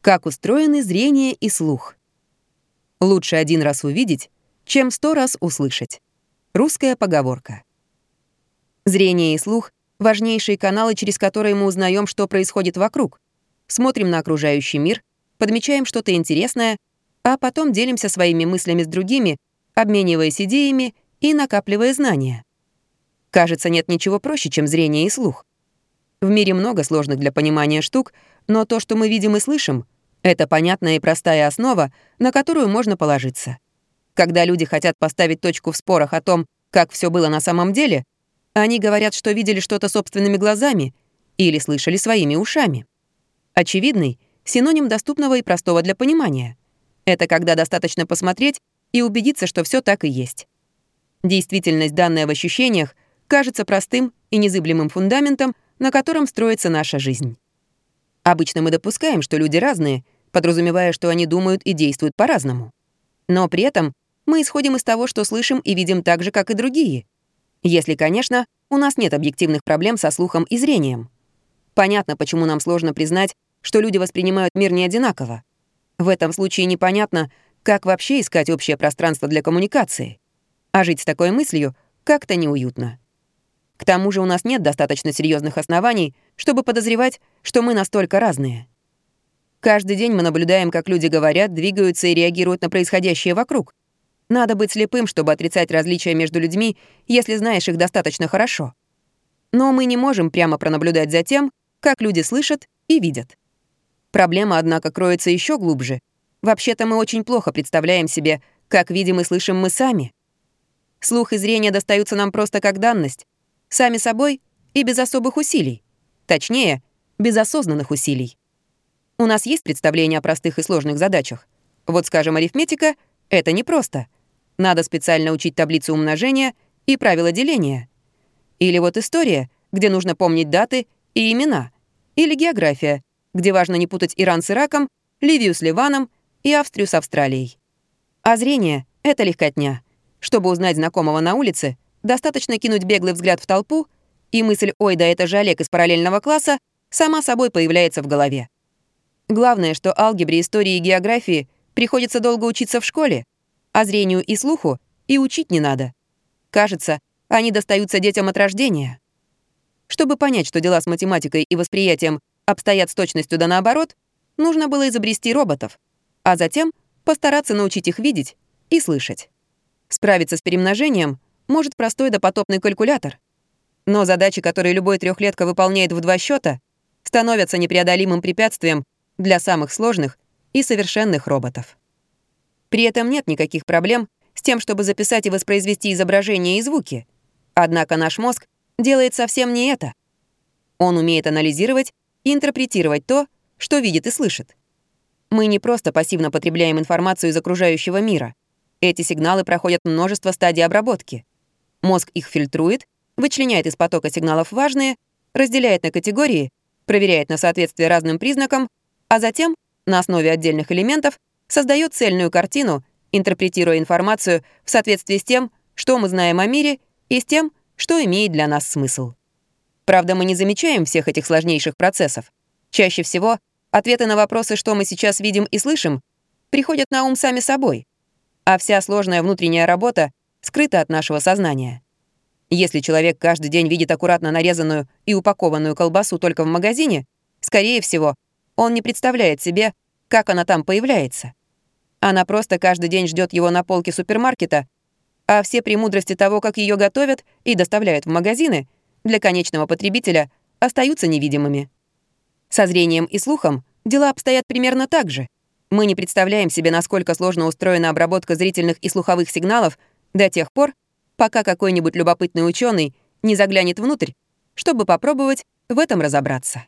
Как устроены зрение и слух? Лучше один раз увидеть, чем сто раз услышать. Русская поговорка. Зрение и слух — важнейшие каналы, через которые мы узнаем, что происходит вокруг. Смотрим на окружающий мир, подмечаем что-то интересное, а потом делимся своими мыслями с другими, обмениваясь идеями и накапливая знания. Кажется, нет ничего проще, чем зрение и слух. В мире много сложных для понимания штук, но то, что мы видим и слышим, это понятная и простая основа, на которую можно положиться. Когда люди хотят поставить точку в спорах о том, как все было на самом деле, они говорят, что видели что-то собственными глазами или слышали своими ушами. Очевидный — синоним доступного и простого для понимания. Это когда достаточно посмотреть и убедиться, что все так и есть. Действительность, данная в ощущениях, кажется простым и незыблемым фундаментом, на котором строится наша жизнь. Обычно мы допускаем, что люди разные, подразумевая, что они думают и действуют по-разному. Но при этом мы исходим из того, что слышим и видим так же, как и другие. Если, конечно, у нас нет объективных проблем со слухом и зрением. Понятно, почему нам сложно признать, что люди воспринимают мир не одинаково. В этом случае непонятно, как вообще искать общее пространство для коммуникации. А жить с такой мыслью как-то неуютно. К тому же у нас нет достаточно серьезных оснований, чтобы подозревать, что мы настолько разные. Каждый день мы наблюдаем, как люди говорят, двигаются и реагируют на происходящее вокруг. Надо быть слепым, чтобы отрицать различия между людьми, если знаешь их достаточно хорошо. Но мы не можем прямо пронаблюдать за тем, как люди слышат и видят. Проблема, однако, кроется еще глубже. Вообще-то мы очень плохо представляем себе, как видим и слышим мы сами. Слух и зрение достаются нам просто как данность, Сами собой и без особых усилий. Точнее, без осознанных усилий. У нас есть представление о простых и сложных задачах. Вот, скажем, арифметика — это непросто. Надо специально учить таблицу умножения и правила деления. Или вот история, где нужно помнить даты и имена. Или география, где важно не путать Иран с Ираком, Ливию с Ливаном и Австрию с Австралией. А зрение — это легкотня. Чтобы узнать знакомого на улице — Достаточно кинуть беглый взгляд в толпу, и мысль «Ой, да это же Олег из параллельного класса» сама собой появляется в голове. Главное, что алгебре, истории и географии приходится долго учиться в школе, а зрению и слуху и учить не надо. Кажется, они достаются детям от рождения. Чтобы понять, что дела с математикой и восприятием обстоят с точностью да наоборот, нужно было изобрести роботов, а затем постараться научить их видеть и слышать. Справиться с перемножением — может простой допотопный калькулятор. Но задачи, которые любой трехлетка выполняет в два счета, становятся непреодолимым препятствием для самых сложных и совершенных роботов. При этом нет никаких проблем с тем, чтобы записать и воспроизвести изображения и звуки. Однако наш мозг делает совсем не это. Он умеет анализировать и интерпретировать то, что видит и слышит. Мы не просто пассивно потребляем информацию из окружающего мира. Эти сигналы проходят множество стадий обработки. Мозг их фильтрует, вычленяет из потока сигналов важные, разделяет на категории, проверяет на соответствие разным признакам, а затем, на основе отдельных элементов, создает цельную картину, интерпретируя информацию в соответствии с тем, что мы знаем о мире, и с тем, что имеет для нас смысл. Правда, мы не замечаем всех этих сложнейших процессов. Чаще всего ответы на вопросы, что мы сейчас видим и слышим, приходят на ум сами собой, а вся сложная внутренняя работа скрыто от нашего сознания. Если человек каждый день видит аккуратно нарезанную и упакованную колбасу только в магазине, скорее всего, он не представляет себе, как она там появляется. Она просто каждый день ждет его на полке супермаркета, а все премудрости того, как ее готовят и доставляют в магазины, для конечного потребителя остаются невидимыми. Со зрением и слухом дела обстоят примерно так же. Мы не представляем себе, насколько сложно устроена обработка зрительных и слуховых сигналов до тех пор, пока какой-нибудь любопытный ученый не заглянет внутрь, чтобы попробовать в этом разобраться.